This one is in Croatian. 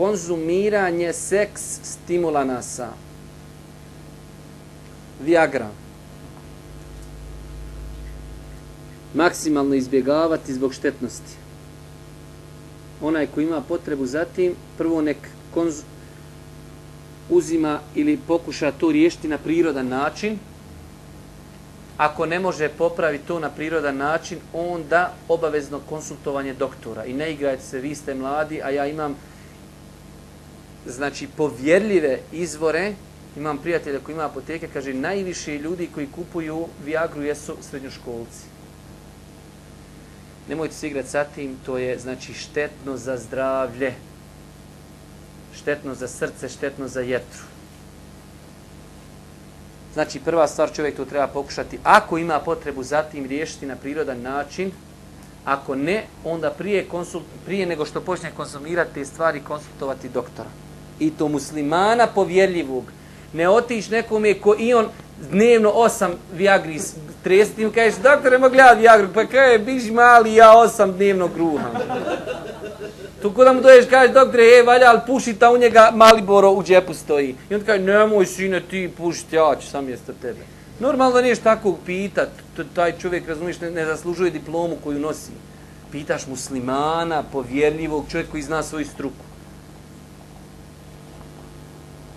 konzumiranje seks stimulanasa. Viagra. Maksimalno izbjegavati zbog štetnosti. Onaj ko ima potrebu za tim, prvo nek uzima ili pokuša to riješiti na prirodan način, ako ne može popraviti to na prirodan način, onda obavezno konsultovanje doktora. I ne igrajte se, vi ste mladi, a ja imam znači povjerljive izvore, imam prijatelja koji ima apoteke, kaže najviše ljudi koji kupuju Viagru jesu srednjoškolci. Nemojte se igrati sa tim, to je znači štetno za zdravlje, štetno za srce, štetno za jetru. Znači, prva stvar čovjek to treba pokušati. Ako ima potrebu zatim riješiti na prirodan način, ako ne, onda prije, konsult, prije nego što počne konsumirati te stvari, konsultovati doktora. I to muslimana povjerljivog. Ne otiš nekome ko i on dnevno osam Viagri tresti im kažeš, doktore, mogu gledati Viagru, pa kaj, biš mali, ja osam dnevno gruham. Tu kada mu doješ, kaže, doktore, e, valja, ali puši ta u njega Maliboro u džepu stoji. I on kaže, nemoj sine, ti pušiti, ja ću sam mjesto tebe. Normalno niješ takvog pitat, taj čovjek, razumiješ, ne, ne zaslužuje diplomu koju nosi. Pitaš muslimana, povjerljivog, čovjek koji zna svoju struku.